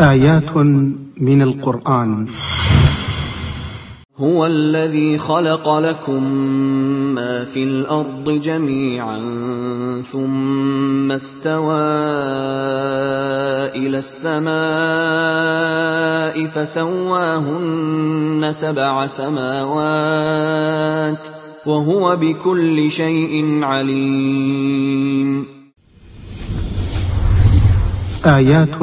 آيات من القرآن. هو الذي خلق لكم ما في الأرض جميعا ثم استوى إلى السماء فسواهن سبع سماوات وهو بكل شيء عليم. آيات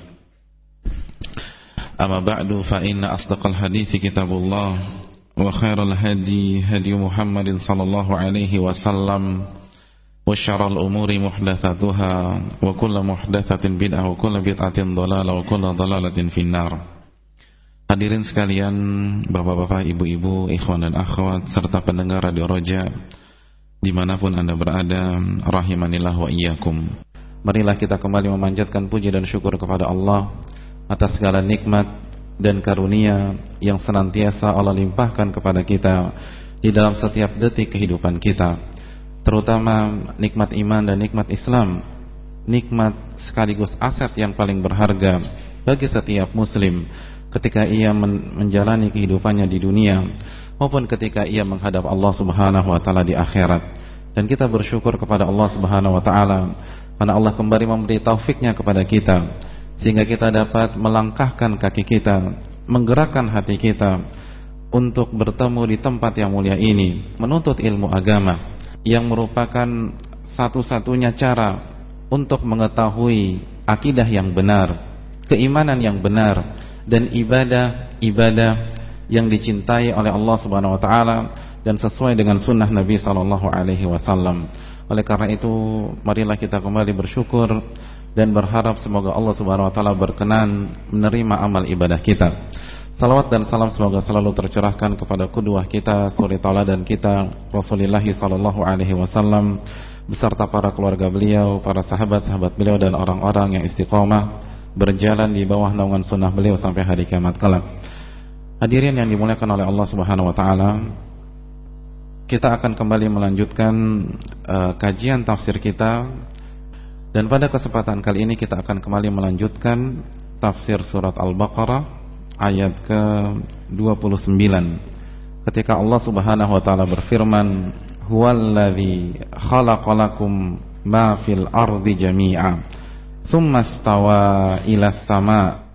أما بعد فإن أصدق الحديث كتاب الله وخير الهدي هدي محمد صلى الله عليه وسلم وشر الأمور محدثاتها وكل محدثة بدعة وكل بدعة ضلالة وكل ضلالة في النار Hadirin sekalian, bapak-bapak, ibu-ibu, ikhwan dan akhwat, serta pendengar Radio Roja, dimanapun anda berada, rahimanillah wa iyyakum. Marilah kita kembali memanjatkan puji dan syukur kepada Allah atas segala nikmat dan karunia yang senantiasa Allah limpahkan kepada kita di dalam setiap detik kehidupan kita, terutama nikmat iman dan nikmat Islam, nikmat sekaligus aset yang paling berharga bagi setiap muslim ketika ia menjalani kehidupannya di dunia maupun ketika ia menghadap Allah Subhanahu wa taala di akhirat. Dan kita bersyukur kepada Allah Subhanahu wa taala. Karena Allah kembali memberi taufiknya kepada kita sehingga kita dapat melangkahkan kaki kita, menggerakkan hati kita untuk bertemu di tempat yang mulia ini, menuntut ilmu agama yang merupakan satu-satunya cara untuk mengetahui akidah yang benar, keimanan yang benar dan ibadah-ibadah yang dicintai oleh Allah Subhanahu wa taala dan sesuai dengan sunnah Nabi sallallahu alaihi wasallam. Oleh karena itu, marilah kita kembali bersyukur dan berharap semoga Allah Subhanahu wa taala berkenan menerima amal ibadah kita. Salawat dan salam semoga selalu tercurahkan kepada kedua kita, suri tauladan kita, Rasulullah sallallahu alaihi wasallam beserta para keluarga beliau, para sahabat-sahabat beliau dan orang-orang yang istiqomah berjalan di bawah naungan sunnah beliau sampai hari kiamat kelak. Hadirin yang dimuliakan oleh Allah Subhanahu wa taala, kita akan kembali melanjutkan uh, kajian tafsir kita dan pada kesempatan kali ini kita akan kembali melanjutkan tafsir surat Al-Baqarah ayat ke-29. Ketika Allah Subhanahu wa taala berfirman huwallazi khalaqalakum ma fil ardi jami'a thumma stawa ila sama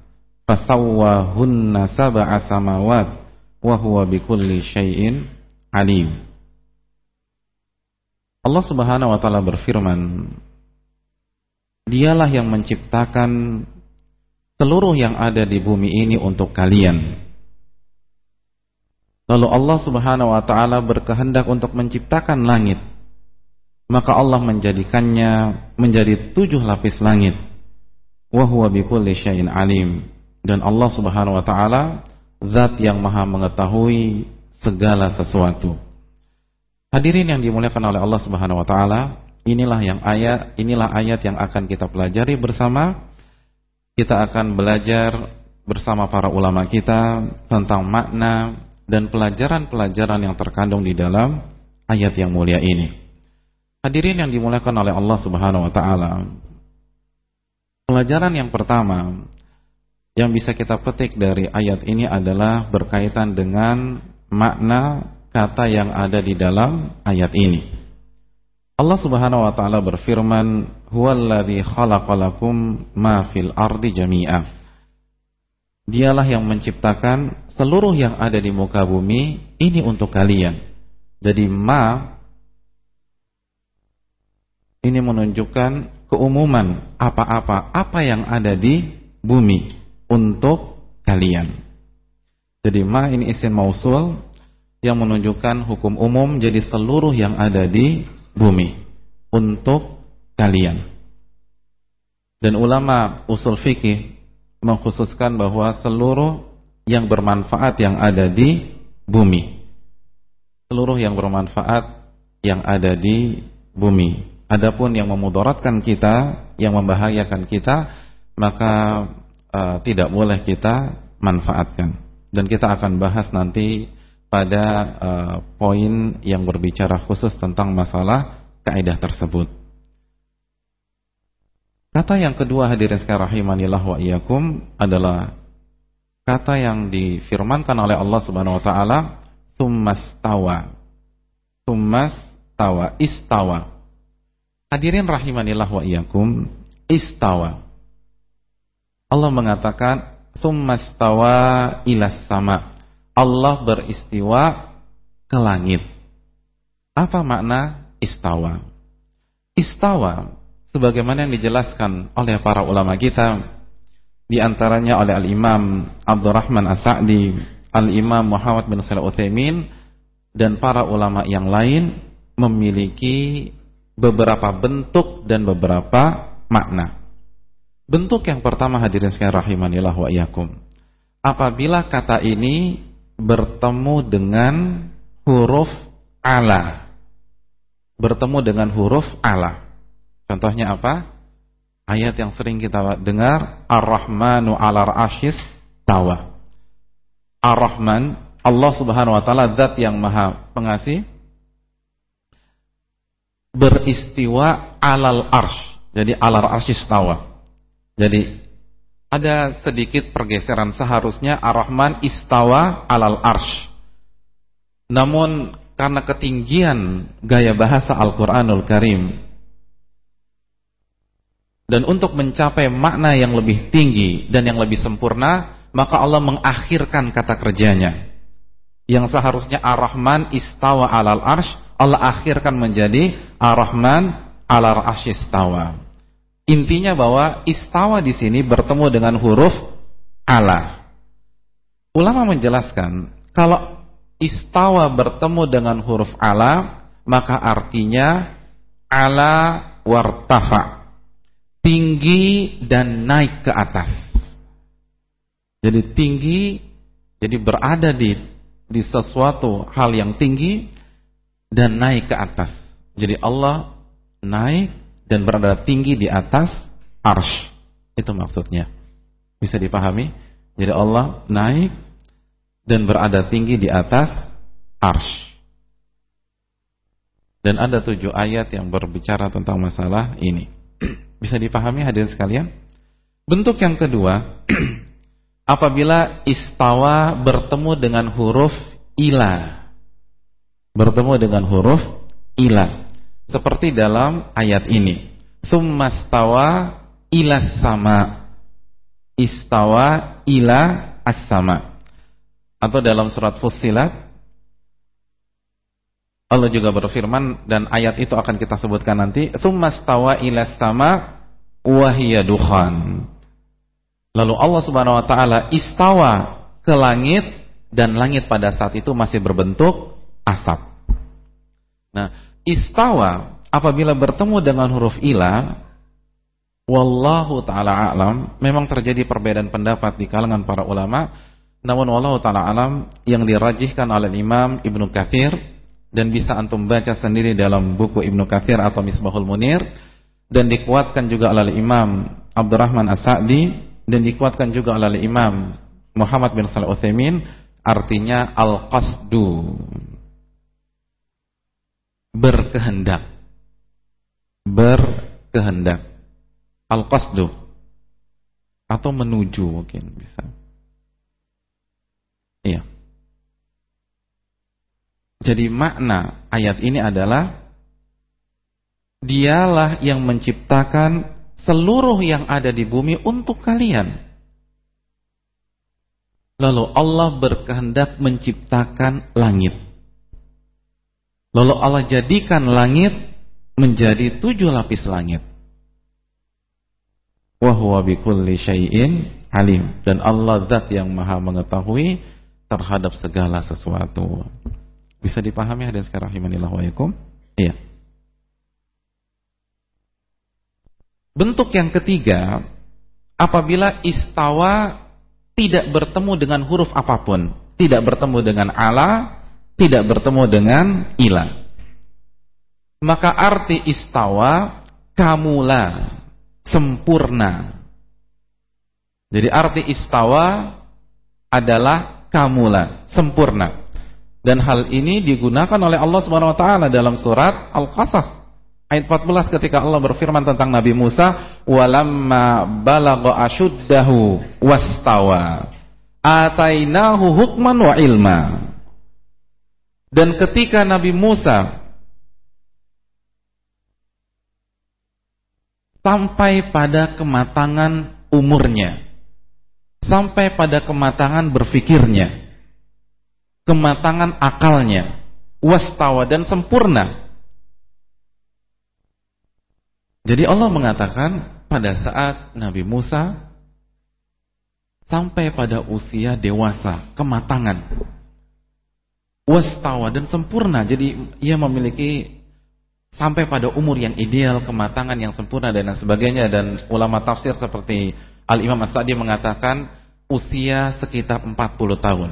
fasawwahunna sab'a samawat wa huwa bikulli syai'in alim. Allah Subhanahu wa taala berfirman Dialah yang menciptakan seluruh yang ada di bumi ini untuk kalian. Lalu Allah Subhanahu wa taala berkehendak untuk menciptakan langit. Maka Allah menjadikannya menjadi tujuh lapis langit. Wa huwa bikulli syai'in alim. Dan Allah Subhanahu wa taala zat yang Maha mengetahui segala sesuatu. Hadirin yang dimuliakan oleh Allah Subhanahu wa taala, Inilah yang ayat, inilah ayat yang akan kita pelajari bersama. Kita akan belajar bersama para ulama kita tentang makna dan pelajaran-pelajaran yang terkandung di dalam ayat yang mulia ini. Hadirin yang dimuliakan oleh Allah Subhanahu wa taala. Pelajaran yang pertama yang bisa kita petik dari ayat ini adalah berkaitan dengan makna kata yang ada di dalam ayat ini. Allah Subhanahu wa taala berfirman, "Huwallazi khalaqalakum ma fil ardi jami'a." Dialah yang menciptakan seluruh yang ada di muka bumi ini untuk kalian. Jadi ma ini menunjukkan keumuman apa-apa apa yang ada di bumi untuk kalian. Jadi ma ini isim mausul yang menunjukkan hukum umum jadi seluruh yang ada di bumi untuk kalian. Dan ulama usul fikih mengkhususkan bahwa seluruh yang bermanfaat yang ada di bumi seluruh yang bermanfaat yang ada di bumi adapun yang memudaratkan kita yang membahayakan kita maka uh, tidak boleh kita manfaatkan dan kita akan bahas nanti pada uh, poin yang berbicara khusus tentang masalah kaidah tersebut Kata yang kedua hadirin sekalian rahimanillah wa iyyakum adalah kata yang difirmankan oleh Allah Subhanahu wa taala tsummastawa. Tsummastawa, istawa. Hadirin rahimanillah wa iyyakum, istawa. Allah mengatakan tsummastawa ilas sama. Allah beristiwa ke langit. Apa makna istawa? Istawa sebagaimana yang dijelaskan oleh para ulama kita di antaranya oleh Al-Imam Abdurrahman As-Sa'di, Al-Imam Muhammad bin Shalih Utsaimin dan para ulama yang lain memiliki beberapa bentuk dan beberapa makna. Bentuk yang pertama hadirin sekalian rahimanillah wa iyyakum. Apabila kata ini bertemu dengan huruf ala. Bertemu dengan huruf ala. Contohnya apa? Ayat yang sering kita dengar, Ar-Rahmanu 'alar asyis tawa. Ar-Rahman, Allah Subhanahu wa taala zat yang Maha Pengasih beristiwa alal arsh. Jadi alal arsyis tawa. Jadi ada sedikit pergeseran seharusnya Ar-Rahman istawa alal arsh. Namun karena ketinggian gaya bahasa Al-Qur'anul Karim dan untuk mencapai makna yang lebih tinggi dan yang lebih sempurna, maka Allah mengakhirkan kata kerjanya. Yang seharusnya Ar-Rahman istawa alal arsh, Allah akhirkan menjadi Ar-Rahman alal arsh istawa. Intinya bahwa istawa di sini bertemu dengan huruf ala. Ulama menjelaskan, kalau istawa bertemu dengan huruf ala, maka artinya ala wartafa tinggi dan naik ke atas. Jadi tinggi, jadi berada di di sesuatu hal yang tinggi dan naik ke atas. Jadi Allah naik dan berada tinggi di atas arsh. Itu maksudnya. Bisa dipahami? Jadi Allah naik dan berada tinggi di atas arsh. Dan ada tujuh ayat yang berbicara tentang masalah ini. Bisa dipahami hadirin sekalian? Bentuk yang kedua, apabila istawa bertemu dengan huruf ila. Bertemu dengan huruf ila. Seperti dalam ayat ini. Tsummastawa ila sama. Istawa ila as-sama. Atau dalam surat Fussilat Allah juga berfirman dan ayat itu akan kita sebutkan nanti, "Tsummastawa ilas sama wa dukhan." Lalu Allah Subhanahu wa taala istawa ke langit dan langit pada saat itu masih berbentuk asap. Nah, istawa apabila bertemu dengan huruf ila wallahu taala alam. Memang terjadi perbedaan pendapat di kalangan para ulama. Namun wallahu taala alam yang dirajihkan oleh Imam Ibnu Katsir dan bisa antum baca sendiri dalam buku Ibnu Katsir atau Misbahul Munir dan dikuatkan juga oleh Imam Abdurrahman As-Sa'di dan dikuatkan juga oleh Imam Muhammad bin Shalih Utsaimin artinya al-qasdu berkehendak. Berkehendak. Al-qasdu. Atau menuju mungkin bisa. Iya. Jadi makna ayat ini adalah Dialah yang menciptakan seluruh yang ada di bumi untuk kalian. Lalu Allah berkehendak menciptakan langit. Lalu Allah jadikan langit menjadi tujuh lapis langit. Wahuwa bikulli syai'in alim. Dan Allah zat yang maha mengetahui terhadap segala sesuatu. Bisa dipahami hadis sekarang rahimanillah wa? Iya. Bentuk yang ketiga, apabila istawa tidak bertemu dengan huruf apa pun, tidak bertemu dengan ala, tidak bertemu dengan ila. Maka arti istawa kamula, sempurna. Jadi arti istawa adalah kamula, sempurna. Dan hal ini digunakan oleh Allah Subhanahu wa taala dalam surat Al-Qasas Ayat 14 ketika Allah berfirman tentang Nabi Musa, "Walamma balagha ashuddahu wastawa, atainahu hukman wa ilma." Dan ketika Nabi Musa sampai pada kematangan umurnya, sampai pada kematangan berfikirnya, kematangan akalnya, wastawa dan sempurna, jadi Allah mengatakan pada saat Nabi Musa sampai pada usia dewasa, kematangan, wastawa dan sempurna. Jadi ia memiliki sampai pada umur yang ideal, kematangan yang sempurna dan sebagainya dan ulama tafsir seperti Al-Imam As-Sa'di mengatakan usia sekitar 40 tahun.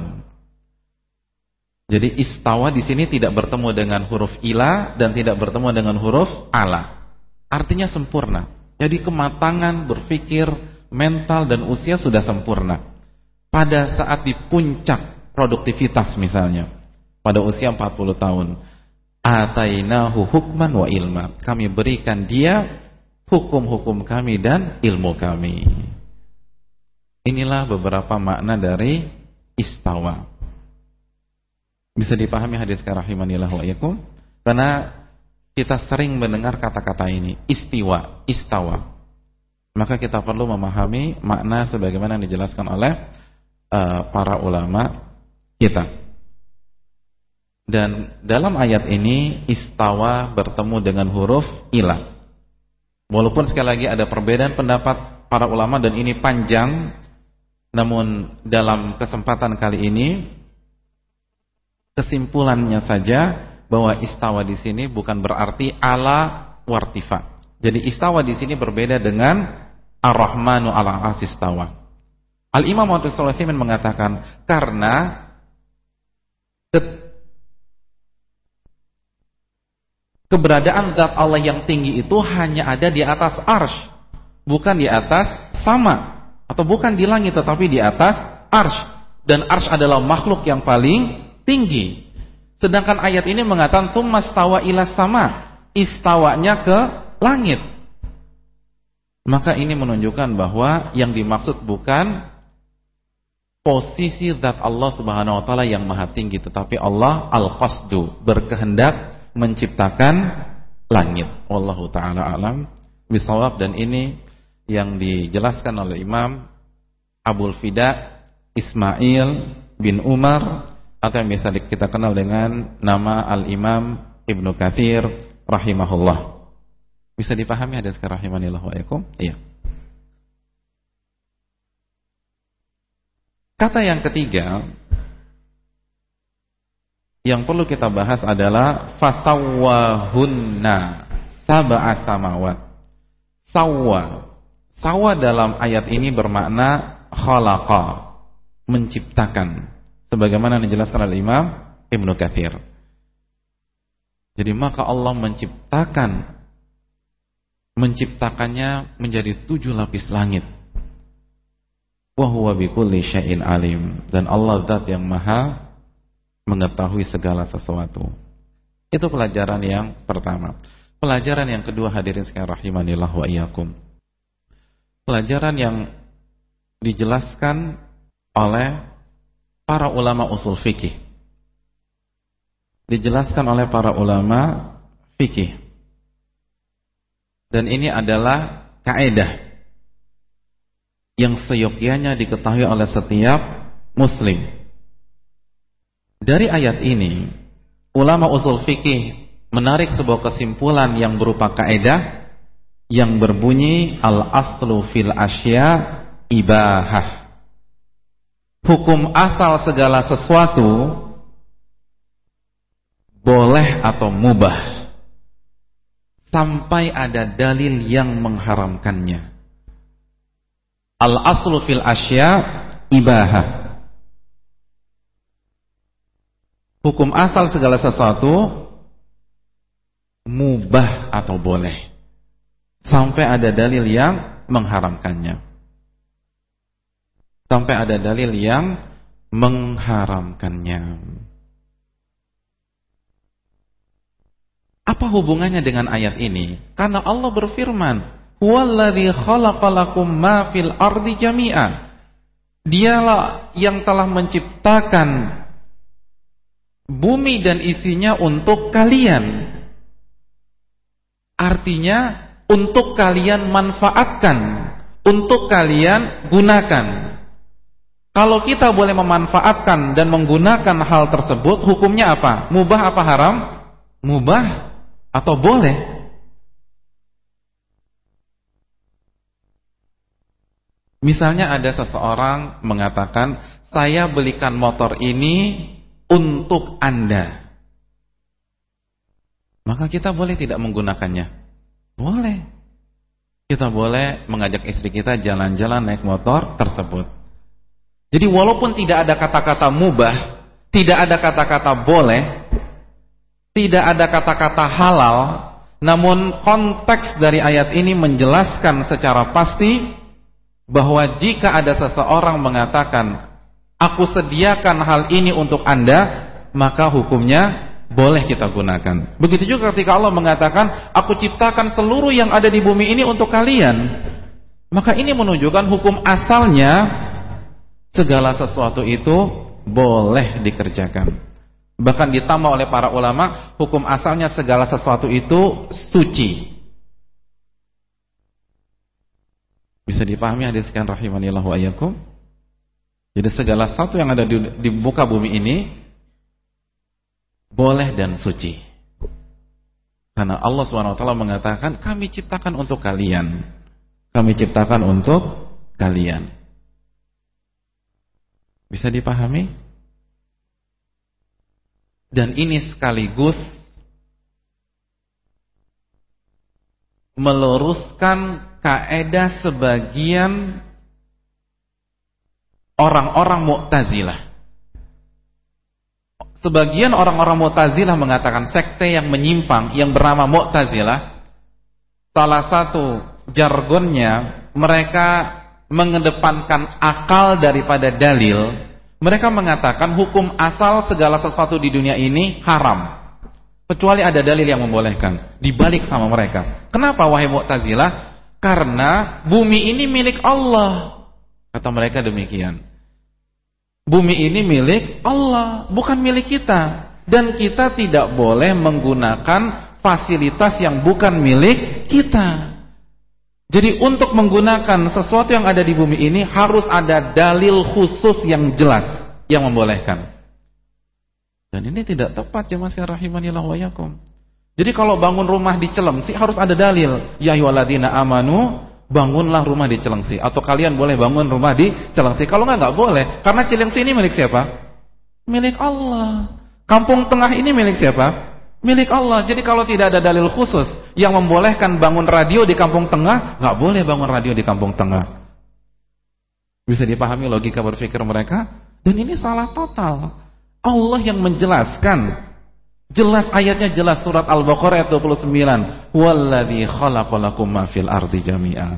Jadi istawa di sini tidak bertemu dengan huruf ila dan tidak bertemu dengan huruf ala artinya sempurna. Jadi kematangan berpikir, mental dan usia sudah sempurna. Pada saat di puncak produktivitas misalnya, pada usia 40 tahun, atainahu hukman wa ilma. Kami berikan dia hukum-hukum kami dan ilmu kami. Inilah beberapa makna dari istawa. Bisa dipahami hadis karahimanillah wa yakum? Karena kita sering mendengar kata-kata ini, istiwa, istawa. Maka kita perlu memahami makna sebagaimana yang dijelaskan oleh uh, para ulama kita. Dan dalam ayat ini istawa bertemu dengan huruf ilah. Walaupun sekali lagi ada perbedaan pendapat para ulama dan ini panjang, namun dalam kesempatan kali ini kesimpulannya saja bahwa istawa di sini bukan berarti ala wartifa. Jadi istawa di sini berbeda dengan ar-Rahmanu ala asistawa. Al-Imam Muhammad Sulaiman mengatakan karena ke keberadaan zat Allah yang tinggi itu hanya ada di atas arsh, bukan di atas sama atau bukan di langit tetapi di atas arsh. Dan arsh adalah makhluk yang paling tinggi. Sedangkan ayat ini mengatakan tsummastawa ila sama, istawanya ke langit. Maka ini menunjukkan bahwa yang dimaksud bukan posisi zat Allah Subhanahu wa taala yang maha tinggi, tetapi Allah al-qasdu, berkehendak menciptakan langit. Wallahu taala alam bisawab dan ini yang dijelaskan oleh Imam Abul Fida Ismail bin Umar atau yang biasa kita kenal dengan nama Al-Imam Ibnu Kathir rahimahullah. Bisa dipahami hadis rahimanillah wa? Iya. Kata yang ketiga yang perlu kita bahas adalah fasawwahunna sab'a samawat. Sawwa. Sawwa dalam ayat ini bermakna khalaqa, menciptakan sebagaimana dijelaskan oleh Imam Ibnu Katsir. Jadi maka Allah menciptakan menciptakannya menjadi tujuh lapis langit. Wa huwa bikulli syai'in alim dan Allah zat yang maha mengetahui segala sesuatu. Itu pelajaran yang pertama. Pelajaran yang kedua hadirin sekalian rahimanillah wa iyyakum. Pelajaran yang dijelaskan oleh para ulama usul fikih. Dijelaskan oleh para ulama fikih. Dan ini adalah kaedah yang seyogyanya diketahui oleh setiap muslim. Dari ayat ini, ulama usul fikih menarik sebuah kesimpulan yang berupa kaidah yang berbunyi al-aslu fil asya ibahah. Hukum asal segala sesuatu boleh atau mubah sampai ada dalil yang mengharamkannya. Al-aslu fil asya ibahah. Hukum asal segala sesuatu mubah atau boleh sampai ada dalil yang mengharamkannya. Sampai ada dalil yang mengharamkannya. Apa hubungannya dengan ayat ini? Karena Allah berfirman, "Huwallazi khalaqalakum ma fil ardi jami'an." Dialah yang telah menciptakan bumi dan isinya untuk kalian. Artinya untuk kalian manfaatkan, untuk kalian gunakan. Kalau kita boleh memanfaatkan dan menggunakan hal tersebut, hukumnya apa? Mubah apa haram? Mubah atau boleh? Misalnya ada seseorang mengatakan, saya belikan motor ini untuk Anda. Maka kita boleh tidak menggunakannya. Boleh. Kita boleh mengajak istri kita jalan-jalan naik motor tersebut. Jadi walaupun tidak ada kata-kata mubah, tidak ada kata-kata boleh, tidak ada kata-kata halal, namun konteks dari ayat ini menjelaskan secara pasti bahwa jika ada seseorang mengatakan, aku sediakan hal ini untuk anda, maka hukumnya boleh kita gunakan. Begitu juga ketika Allah mengatakan, aku ciptakan seluruh yang ada di bumi ini untuk kalian. Maka ini menunjukkan hukum asalnya segala sesuatu itu boleh dikerjakan. Bahkan ditambah oleh para ulama, hukum asalnya segala sesuatu itu suci. Bisa dipahami hadiskan rahimanillahu ayyakum? Jadi segala sesuatu yang ada di, di muka bumi ini boleh dan suci. Karena Allah SWT mengatakan, kami ciptakan untuk kalian. Kami ciptakan untuk kalian. Bisa dipahami? Dan ini sekaligus meluruskan kaedah sebagian orang-orang Mu'tazilah. Sebagian orang-orang Mu'tazilah mengatakan sekte yang menyimpang yang bernama Mu'tazilah salah satu jargonnya mereka mengedepankan akal daripada dalil. Mereka mengatakan hukum asal segala sesuatu di dunia ini haram. Kecuali ada dalil yang membolehkan. Dibalik sama mereka. Kenapa wahai Mu'tazilah? Karena bumi ini milik Allah. Kata mereka demikian. Bumi ini milik Allah, bukan milik kita. Dan kita tidak boleh menggunakan fasilitas yang bukan milik kita. Jadi untuk menggunakan sesuatu yang ada di bumi ini harus ada dalil khusus yang jelas yang membolehkan. Dan ini tidak tepat ya Mas rahimanillah wa yakum. Jadi kalau bangun rumah di Celengsi harus ada dalil. Ya ayyuhalladzina amanu bangunlah rumah di Celengsi atau kalian boleh bangun rumah di Celengsi. Kalau nggak nggak boleh karena Celengsi ini milik siapa? Milik Allah. Kampung Tengah ini milik siapa? Milik Allah. Jadi kalau tidak ada dalil khusus yang membolehkan bangun radio di Kampung Tengah, nggak boleh bangun radio di Kampung Tengah. Bisa dipahami logika berpikir mereka? Dan ini salah total. Allah yang menjelaskan Jelas ayatnya jelas surat Al-Baqarah ayat 29. Walladzi khalaqalakum ma fil ardi jami'a.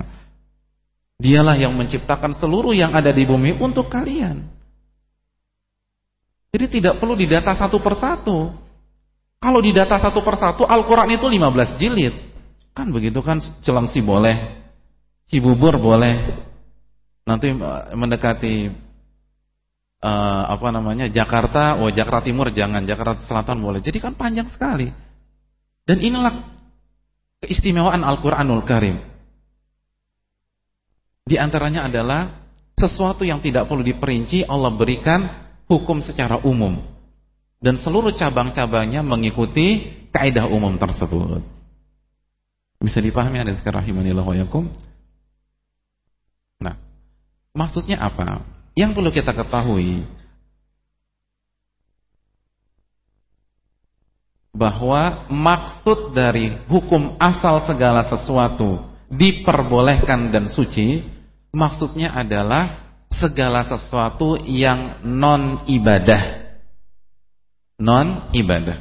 Dialah yang menciptakan seluruh yang ada di bumi untuk kalian. Jadi tidak perlu didata satu persatu. Kalau didata satu persatu, Al-Quran itu 15 jilid. Kan begitu kan, Celengsi boleh, Cibubur boleh. Nanti mendekati uh, apa namanya Jakarta, oh Jakarta Timur jangan, Jakarta Selatan boleh. Jadi kan panjang sekali. Dan inilah keistimewaan Al-Qur'anul Karim. Di antaranya adalah Sesuatu yang tidak perlu diperinci Allah berikan hukum secara umum. Dan seluruh cabang-cabangnya mengikuti kaidah umum tersebut. Bisa dipahami ada sekarang wa? Nah, maksudnya apa? Yang perlu kita ketahui bahwa maksud dari hukum asal segala sesuatu diperbolehkan dan suci, maksudnya adalah segala sesuatu yang non ibadah. Non ibadah.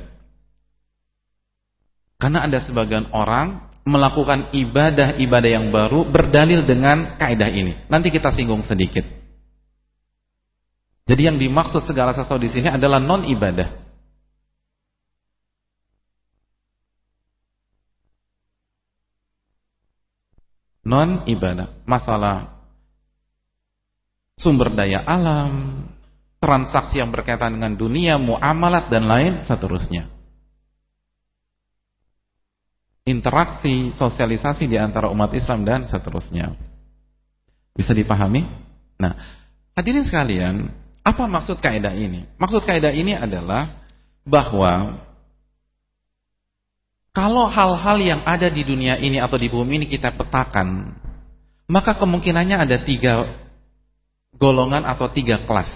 Karena ada sebagian orang melakukan ibadah-ibadah yang baru berdalil dengan kaidah ini. Nanti kita singgung sedikit. Jadi yang dimaksud segala sesuatu di sini adalah non ibadah. Non ibadah, masalah sumber daya alam, transaksi yang berkaitan dengan dunia, muamalat dan lain seterusnya interaksi, sosialisasi di antara umat Islam dan seterusnya. Bisa dipahami? Nah, hadirin sekalian, apa maksud kaidah ini? Maksud kaidah ini adalah bahwa kalau hal-hal yang ada di dunia ini atau di bumi ini kita petakan, maka kemungkinannya ada tiga golongan atau tiga kelas.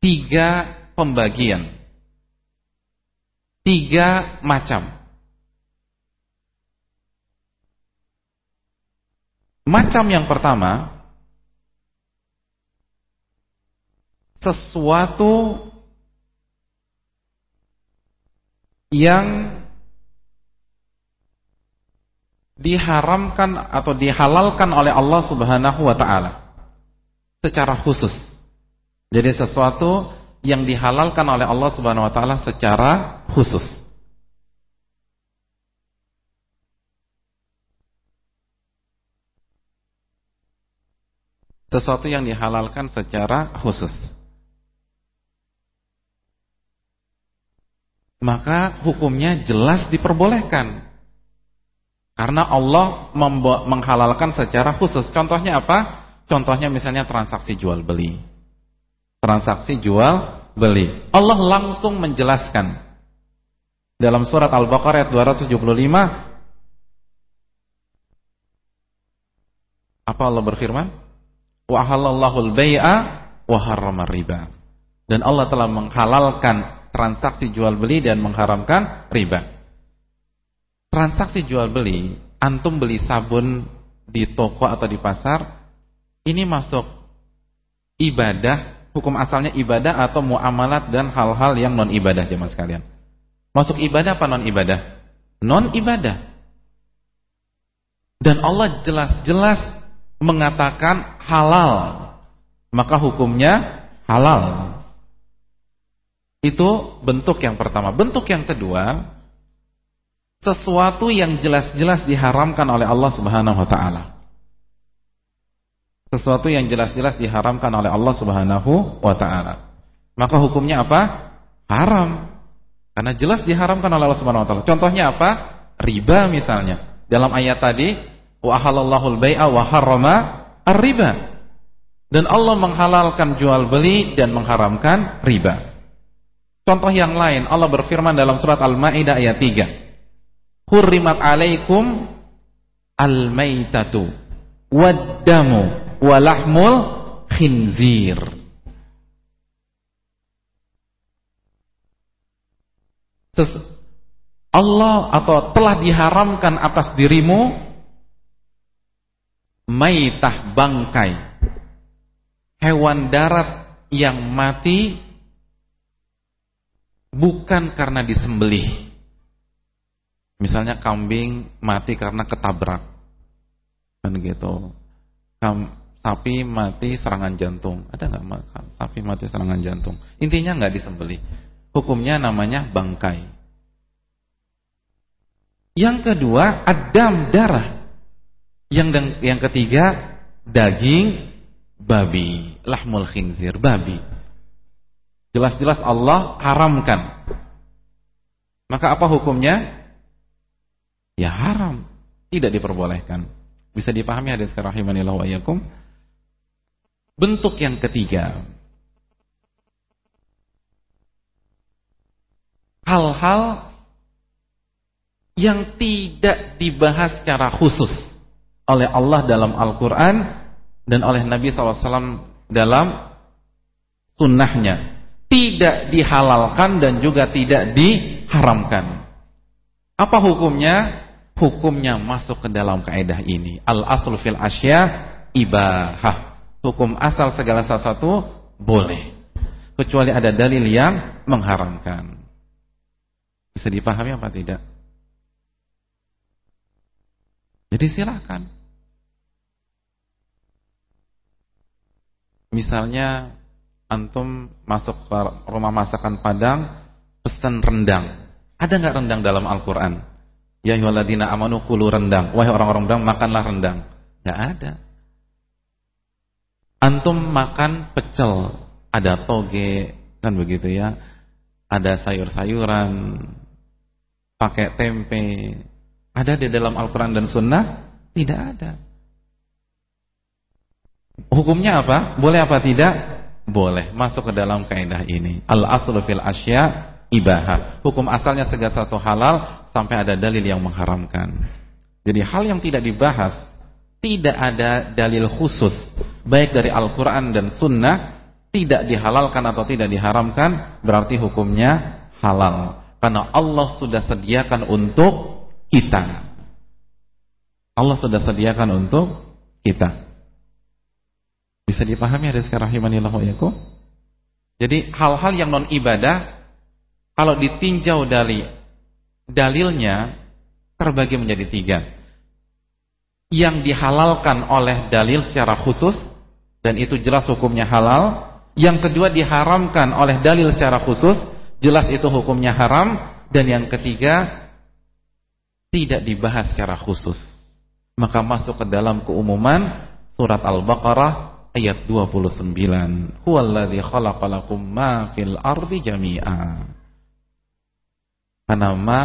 Tiga pembagian. Tiga macam. Macam yang pertama sesuatu yang diharamkan atau dihalalkan oleh Allah Subhanahu wa taala secara khusus. Jadi sesuatu yang dihalalkan oleh Allah Subhanahu wa taala secara khusus. sesuatu yang dihalalkan secara khusus. Maka hukumnya jelas diperbolehkan. Karena Allah menghalalkan secara khusus. Contohnya apa? Contohnya misalnya transaksi jual beli. Transaksi jual beli. Allah langsung menjelaskan dalam surat Al-Baqarah ayat 275 apa Allah berfirman? wa halallahu al-bai'a wa harrama riba. Dan Allah telah menghalalkan transaksi jual beli dan mengharamkan riba. Transaksi jual beli, antum beli sabun di toko atau di pasar, ini masuk ibadah, hukum asalnya ibadah atau muamalat dan hal-hal yang non ibadah jemaah sekalian. Masuk ibadah apa non ibadah? Non ibadah. Dan Allah jelas-jelas mengatakan halal, maka hukumnya halal. Itu bentuk yang pertama. Bentuk yang kedua, sesuatu yang jelas-jelas diharamkan oleh Allah Subhanahu wa taala. Sesuatu yang jelas-jelas diharamkan oleh Allah Subhanahu wa taala. Maka hukumnya apa? Haram. Karena jelas diharamkan oleh Allah Subhanahu wa taala. Contohnya apa? Riba misalnya. Dalam ayat tadi wa. Dan Allah menghalalkan jual beli dan mengharamkan riba. Contoh yang lain, Allah berfirman dalam surat Al-Maidah ayat 3. Hurrimat 'alaikum al-maitatu wad-damu wa lahmul khinzir. Allah atau telah diharamkan atas dirimu maitah bangkai hewan darat yang mati bukan karena disembelih. Misalnya kambing mati karena ketabrak. Kan gitu. Kam, sapi mati serangan jantung. Ada nggak makan sapi mati serangan jantung. Intinya nggak disembelih. Hukumnya namanya bangkai. Yang kedua adam darah. Yang yang ketiga daging babi, lahmul khinzir, babi. Jelas-jelas Allah haramkan. Maka apa hukumnya? Ya haram, tidak diperbolehkan. Bisa dipahami hadis rahimanillah wa iyyakum? Bentuk yang ketiga. Hal-hal yang tidak dibahas secara khusus oleh Allah dalam Al-Quran dan oleh Nabi SAW dalam sunnahnya. Tidak dihalalkan dan juga tidak diharamkan. Apa hukumnya? Hukumnya masuk ke dalam kaidah ini. Al-aslu fil asya ibahah. Hukum asal segala sesuatu boleh. Kecuali ada dalil yang mengharamkan. Bisa dipahami apa tidak? Jadi silakan. Misalnya antum masuk ke rumah masakan Padang, pesan rendang. Ada nggak rendang dalam Al-Qur'an? Ya ayyuhalladzina amanu kulu rendang. Wahai orang-orang beriman, makanlah rendang. Nggak ada. Antum makan pecel, ada toge, kan begitu ya. Ada sayur-sayuran, pakai tempe, ada di dalam Al-Quran dan Sunnah? Tidak ada. Hukumnya apa? Boleh apa tidak? Boleh. Masuk ke dalam kaidah ini. Al-aslu fil asya ibaha. Hukum asalnya segala satu halal sampai ada dalil yang mengharamkan. Jadi hal yang tidak dibahas, tidak ada dalil khusus, baik dari Al-Quran dan Sunnah, tidak dihalalkan atau tidak diharamkan, berarti hukumnya halal. Karena Allah sudah sediakan untuk kita. Allah sudah sediakan untuk kita. Bisa dipahami ada sekarang rahimanillah wa? Jadi hal-hal yang non ibadah kalau ditinjau dari dalilnya terbagi menjadi tiga. Yang dihalalkan oleh dalil secara khusus dan itu jelas hukumnya halal. Yang kedua diharamkan oleh dalil secara khusus, jelas itu hukumnya haram dan yang ketiga tidak dibahas secara khusus. Maka masuk ke dalam keumuman surat Al-Baqarah ayat 29. Huwallazi khalaqalakum ma fil ardi jami'a. Karena ma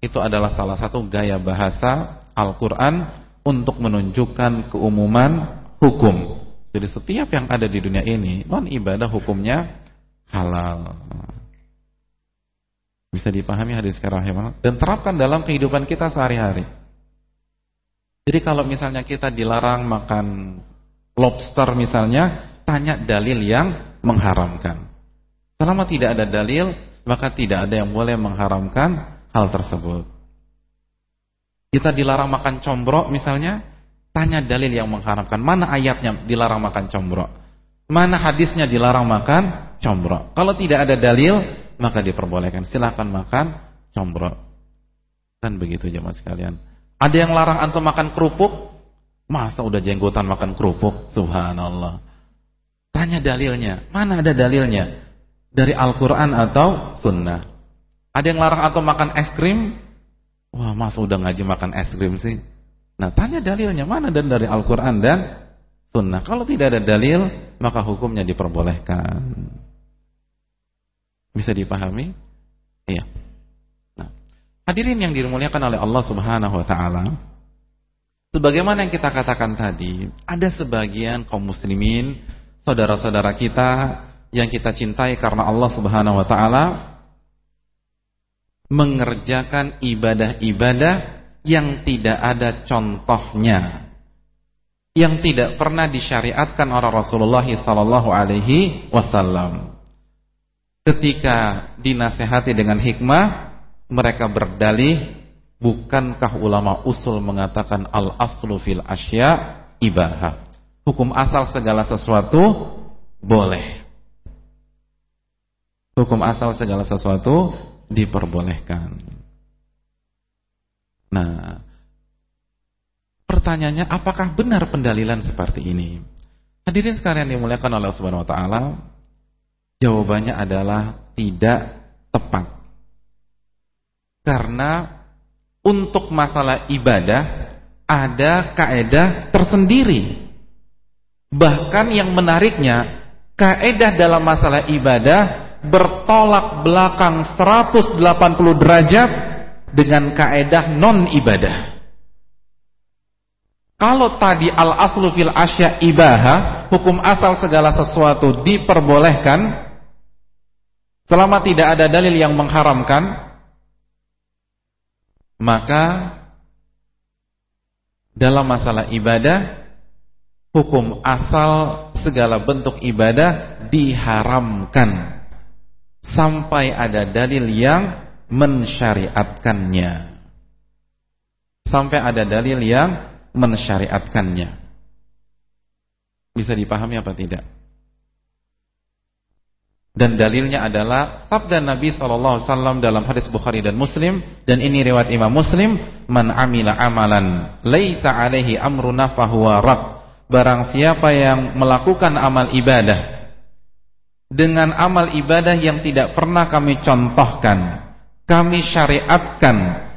itu adalah salah satu gaya bahasa Al-Qur'an untuk menunjukkan keumuman hukum. Jadi setiap yang ada di dunia ini non ibadah hukumnya halal. Bisa dipahami hadis rahimah dan terapkan dalam kehidupan kita sehari-hari. Jadi kalau misalnya kita dilarang makan lobster misalnya, tanya dalil yang mengharamkan. Selama tidak ada dalil, maka tidak ada yang boleh mengharamkan hal tersebut. Kita dilarang makan combrok misalnya, tanya dalil yang mengharamkan. Mana ayatnya dilarang makan combrok? Mana hadisnya dilarang makan combrok? Kalau tidak ada dalil, maka diperbolehkan. Silahkan makan combrok. Kan begitu jemaah sekalian. Ada yang larang antum makan kerupuk? Masa udah jenggotan makan kerupuk? Subhanallah. Tanya dalilnya. Mana ada dalilnya? Dari Al-Quran atau Sunnah? Ada yang larang antum makan es krim? Wah masa udah ngaji makan es krim sih? Nah tanya dalilnya. Mana dan dari Al-Quran dan Sunnah? Kalau tidak ada dalil, maka hukumnya diperbolehkan. Bisa dipahami? Iya. Nah, hadirin yang dimuliakan oleh Allah Subhanahu wa taala, sebagaimana yang kita katakan tadi, ada sebagian kaum muslimin, saudara-saudara kita yang kita cintai karena Allah Subhanahu wa taala mengerjakan ibadah-ibadah yang tidak ada contohnya yang tidak pernah disyariatkan oleh Rasulullah sallallahu alaihi wasallam. Ketika dinasehati dengan hikmah mereka berdalih bukankah ulama usul mengatakan al aslu fil asya ibahah hukum asal segala sesuatu boleh. Hukum asal segala sesuatu diperbolehkan. Nah pertanyaannya apakah benar pendalilan seperti ini? Hadirin sekalian dimuliakan oleh Subhanahu wa taala Jawabannya adalah tidak tepat. Karena untuk masalah ibadah ada kaedah tersendiri. Bahkan yang menariknya, kaedah dalam masalah ibadah bertolak belakang 180 derajat dengan kaedah non ibadah. Kalau tadi al aslu fil asya ibaha hukum asal segala sesuatu diperbolehkan selama tidak ada dalil yang mengharamkan maka dalam masalah ibadah hukum asal segala bentuk ibadah diharamkan. Sampai ada dalil yang mensyariatkannya. Sampai ada dalil yang mensyariatkannya. Bisa dipahami apa tidak dan dalilnya adalah sabda Nabi sallallahu alaihi wasallam dalam hadis Bukhari dan Muslim. Dan ini riwayat Imam Muslim man amila amalan laisa alaihi amruna fahuwa rad. Barang siapa yang melakukan amal ibadah dengan amal ibadah yang tidak pernah kami contohkan kami syariatkan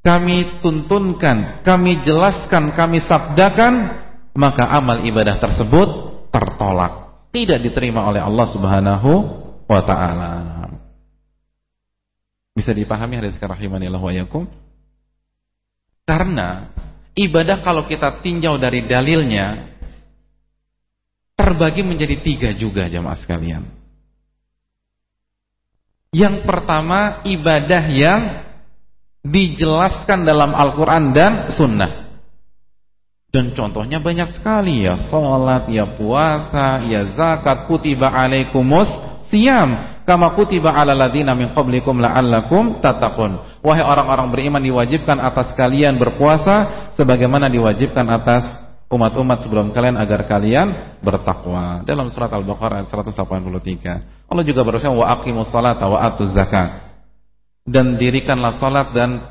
kami tuntunkan kami jelaskan kami sabdakan maka amal ibadah tersebut tertolak. Tidak diterima oleh Allah Subhanahu wa taala. Bisa dipahami hadis rahimanillah wa yakum? Karena ibadah kalau kita tinjau dari dalilnya terbagi menjadi tiga juga jamaah sekalian. Yang pertama ibadah yang dijelaskan dalam Al-Quran dan Sunnah. Dan contohnya banyak sekali ya, salat, ya puasa, ya zakat, kutiba alaikumus siyam kama kutiba ala ladina min qablikum la'allakum tattaqun. Wahai orang-orang beriman diwajibkan atas kalian berpuasa sebagaimana diwajibkan atas umat-umat sebelum kalian agar kalian bertakwa. Dalam surat Al-Baqarah ayat 183. Allah juga berfirman wa aqimus salata wa atuz zakat. Dan dirikanlah salat dan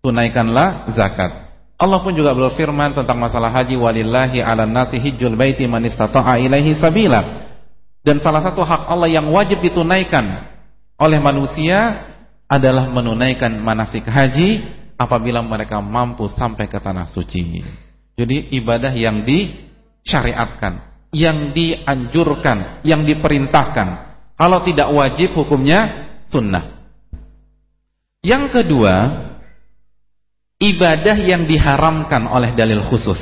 tunaikanlah zakat. Allah pun juga berfirman tentang masalah haji walillahi 'alan nasi hijjul baiti man istata'a ilaihi sabila. Dan salah satu hak Allah yang wajib ditunaikan oleh manusia adalah menunaikan manasik haji apabila mereka mampu sampai ke tanah suci. Jadi ibadah yang disyariatkan, yang dianjurkan, yang diperintahkan. Kalau tidak wajib hukumnya sunnah. Yang kedua, ibadah yang diharamkan oleh dalil khusus.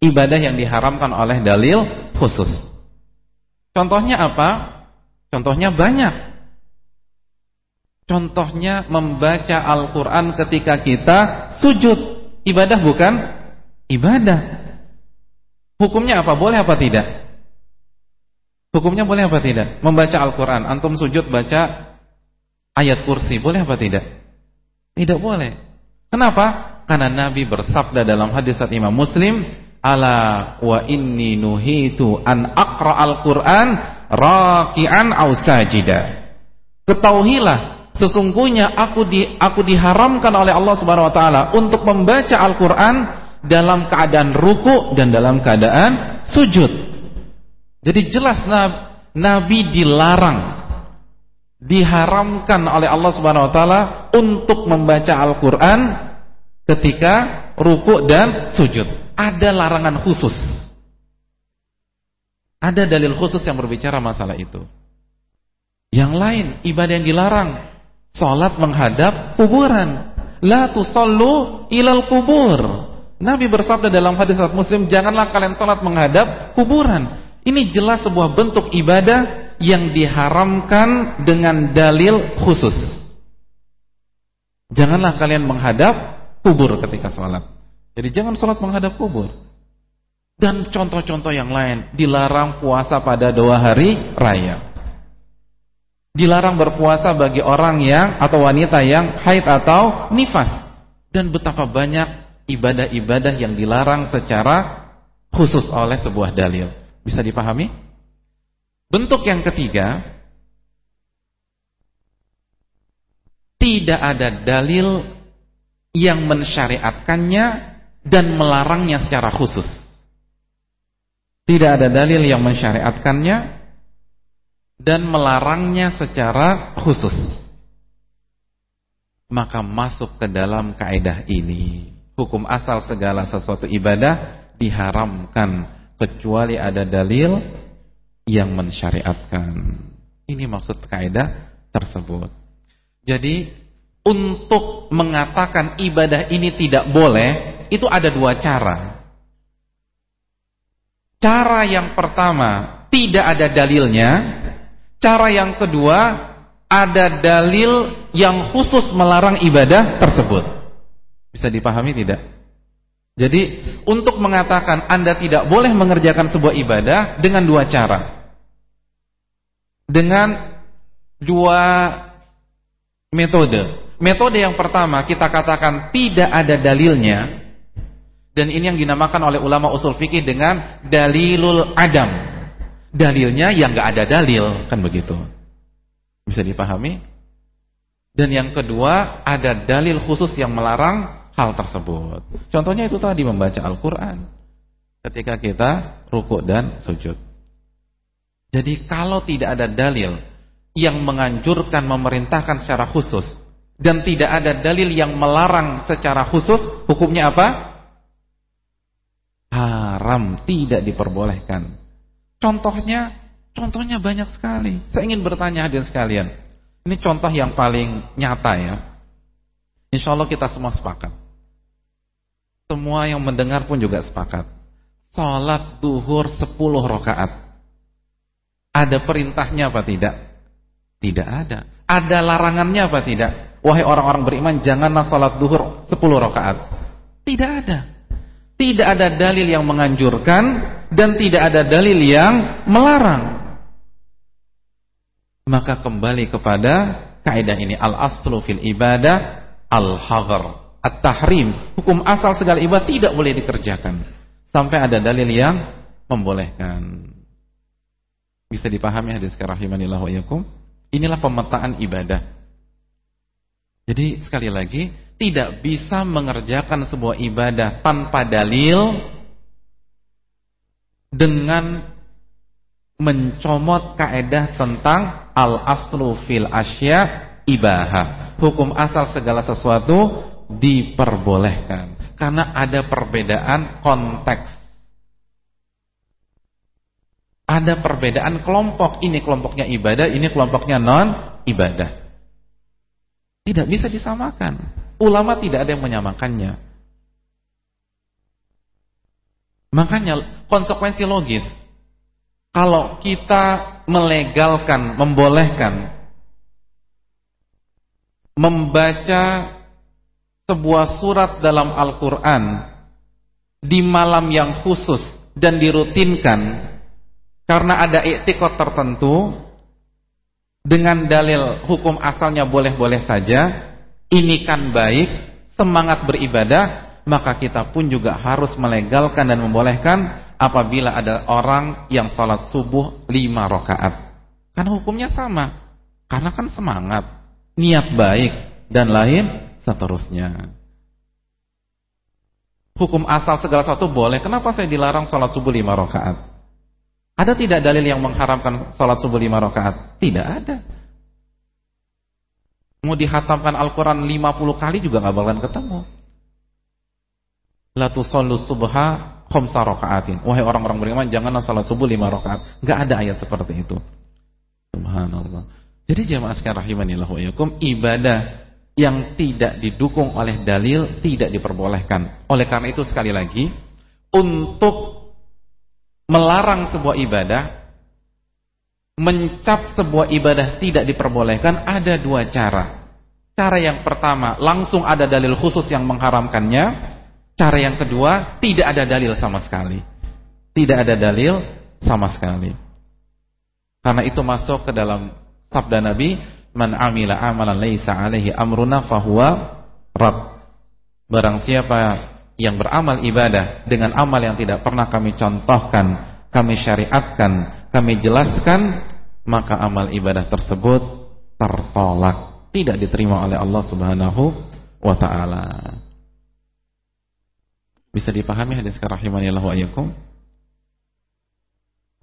Ibadah yang diharamkan oleh dalil khusus. Contohnya apa? Contohnya banyak. Contohnya membaca Al-Quran ketika kita sujud. Ibadah bukan? Ibadah. Hukumnya apa? Boleh apa tidak? Hukumnya boleh apa tidak? Membaca Al-Quran. Antum sujud baca ayat kursi. Boleh apa tidak? Tidak boleh. Kenapa? Karena Nabi bersabda dalam hadis Imam Muslim Ala wa inni nuhitu an aqra al-Qur'an raki'an aw sajida. Ketahuilah sesungguhnya aku di aku diharamkan oleh Allah Subhanahu wa taala untuk membaca Al-Qur'an dalam keadaan ruku dan dalam keadaan sujud. Jadi jelas Nabi dilarang diharamkan oleh Allah Subhanahu wa taala untuk membaca Al-Qur'an ketika ruku dan sujud ada larangan khusus. Ada dalil khusus yang berbicara masalah itu. Yang lain, ibadah yang dilarang. Salat menghadap kuburan. La tusallu ilal kubur. Nabi bersabda dalam hadis Muslim, janganlah kalian salat menghadap kuburan. Ini jelas sebuah bentuk ibadah yang diharamkan dengan dalil khusus. Janganlah kalian menghadap kubur ketika salat. Jadi jangan sholat menghadap kubur. Dan contoh-contoh yang lain, dilarang puasa pada dua hari raya. Dilarang berpuasa bagi orang yang atau wanita yang haid atau nifas. Dan betapa banyak ibadah-ibadah yang dilarang secara khusus oleh sebuah dalil. Bisa dipahami? Bentuk yang ketiga, tidak ada dalil yang mensyariatkannya dan melarangnya secara khusus. Tidak ada dalil yang mensyariatkannya dan melarangnya secara khusus. Maka masuk ke dalam kaidah ini. Hukum asal segala sesuatu ibadah diharamkan kecuali ada dalil yang mensyariatkan. Ini maksud kaidah tersebut. Jadi untuk mengatakan ibadah ini tidak boleh itu ada dua cara. Cara yang pertama tidak ada dalilnya. Cara yang kedua ada dalil yang khusus melarang ibadah tersebut. Bisa dipahami tidak? Jadi untuk mengatakan Anda tidak boleh mengerjakan sebuah ibadah dengan dua cara. Dengan dua metode. Metode yang pertama kita katakan tidak ada dalilnya dan ini yang dinamakan oleh ulama usul fikih dengan dalilul adam. Dalilnya yang nggak ada dalil, kan begitu. Bisa dipahami? Dan yang kedua ada dalil khusus yang melarang hal tersebut. Contohnya itu tadi membaca Al-Qur'an ketika kita rukuk dan sujud. Jadi kalau tidak ada dalil yang menganjurkan memerintahkan secara khusus dan tidak ada dalil yang melarang secara khusus, hukumnya apa? Haram, tidak diperbolehkan. Contohnya, contohnya banyak sekali. Saya ingin bertanya hadirin sekalian. Ini contoh yang paling nyata ya. Insya Allah kita semua sepakat. Semua yang mendengar pun juga sepakat. Salat duhur 10 rakaat. Ada perintahnya apa tidak? Tidak ada. Ada larangannya apa tidak? Wahai orang-orang beriman, janganlah salat duhur 10 rakaat. Tidak ada. Tidak ada dalil yang menganjurkan dan tidak ada dalil yang melarang. Maka kembali kepada kaidah ini al-aslu fil ibadah al-hadhar, at-tahrim. Hukum asal segala ibadah tidak boleh dikerjakan sampai ada dalil yang membolehkan. Bisa dipahami hadis rahimanillah wa yakum? Inilah pemetaan ibadah. Jadi sekali lagi tidak bisa mengerjakan sebuah ibadah tanpa dalil dengan mencomot kaedah tentang al-aslu fil asya ibaha. Hukum asal segala sesuatu diperbolehkan karena ada perbedaan konteks. Ada perbedaan kelompok, ini kelompoknya ibadah, ini kelompoknya non ibadah. Tidak bisa disamakan. Ulama tidak ada yang menyamakannya. Makanya konsekuensi logis kalau kita melegalkan, membolehkan membaca sebuah surat dalam Al-Qur'an di malam yang khusus dan dirutinkan karena ada iktikot tertentu dengan dalil hukum asalnya boleh-boleh saja ini kan baik, semangat beribadah, maka kita pun juga harus melegalkan dan membolehkan apabila ada orang yang salat subuh lima rakaat. Karena hukumnya sama. Karena kan semangat, niat baik dan lain seterusnya. Hukum asal segala sesuatu boleh. Kenapa saya dilarang salat subuh lima rakaat? Ada tidak dalil yang mengharamkan salat subuh lima rakaat? Tidak ada. Mau dihatamkan Al-Quran 50 kali juga gak bakalan ketemu. La tusallu subha khamsa rakaatin. Wahai orang-orang beriman, janganlah salat subuh 5 rakaat. Gak ada ayat seperti itu. Subhanallah. Jadi jamaah sekalian rahimanillah wa yakum, ibadah yang tidak didukung oleh dalil tidak diperbolehkan. Oleh karena itu sekali lagi, untuk melarang sebuah ibadah mencap sebuah ibadah tidak diperbolehkan ada dua cara. Cara yang pertama, langsung ada dalil khusus yang mengharamkannya. Cara yang kedua, tidak ada dalil sama sekali. Tidak ada dalil sama sekali. Karena itu masuk ke dalam sabda Nabi, "Man amila amalan laisa alaihi amruna fahuwa rad." Barang siapa yang beramal ibadah dengan amal yang tidak pernah kami contohkan kami syariatkan, kami jelaskan, maka amal ibadah tersebut tertolak, tidak diterima oleh Allah Subhanahu wa taala. Bisa dipahami hadis rahimanillah wa iyyakum?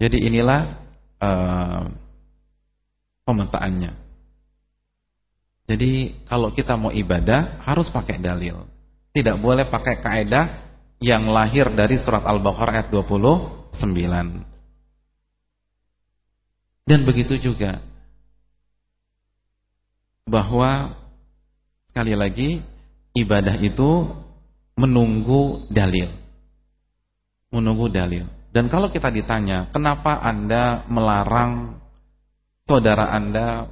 Jadi inilah uh, pemetaannya. Jadi kalau kita mau ibadah harus pakai dalil. Tidak boleh pakai kaidah yang lahir dari surat Al-Baqarah ayat 20 sembilan. Dan begitu juga bahwa sekali lagi ibadah itu menunggu dalil. Menunggu dalil. Dan kalau kita ditanya, kenapa Anda melarang saudara Anda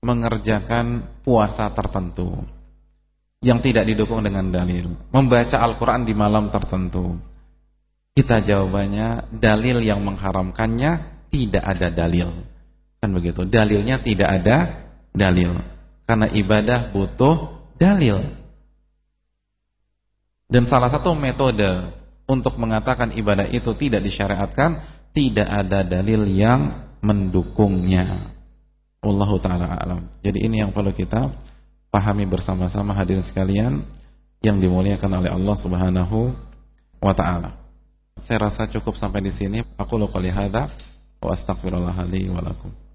mengerjakan puasa tertentu yang tidak didukung dengan dalil, membaca Al-Qur'an di malam tertentu? Kita jawabannya dalil yang mengharamkannya tidak ada dalil. Kan begitu. Dalilnya tidak ada dalil. Karena ibadah butuh dalil. Dan salah satu metode untuk mengatakan ibadah itu tidak disyariatkan, tidak ada dalil yang mendukungnya. Allah taala alam. Jadi ini yang perlu kita pahami bersama-sama hadirin sekalian yang dimuliakan oleh Allah Subhanahu wa taala. Saya rasa cukup sampai di sini. Aku qouli hadza wa astaghfirullah li wa lakum.